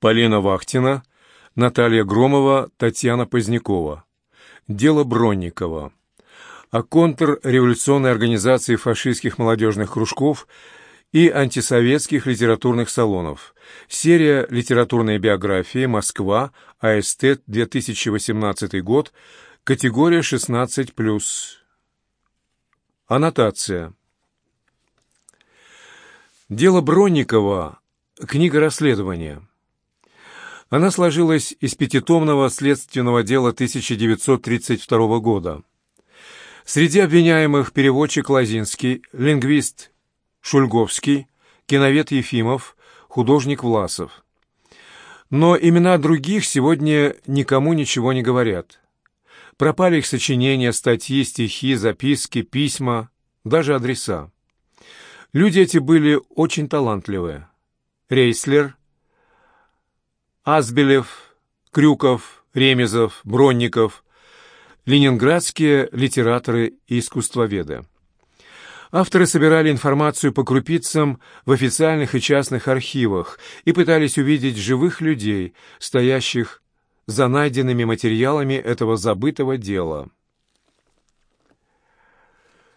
Полина Вахтина, Наталья Громова, Татьяна Позднякова. Дело Бронникова. О контрреволюционной организации фашистских молодежных кружков и антисоветских литературных салонов. Серия «Литературные биографии. Москва. АСТ. 2018 год. Категория 16+.» Аннотация. Дело Бронникова. Книга расследования. Она сложилась из пятитомного следственного дела 1932 года. Среди обвиняемых переводчик Лазинский, лингвист Шульговский, киновед Ефимов, художник Власов. Но имена других сегодня никому ничего не говорят. Пропали их сочинения, статьи, стихи, записки, письма, даже адреса. Люди эти были очень талантливые. Рейслер, Азбелев, Крюков, Ремезов, Бронников, ленинградские литераторы и искусствоведы. Авторы собирали информацию по крупицам в официальных и частных архивах и пытались увидеть живых людей, стоящих за найденными материалами этого забытого дела.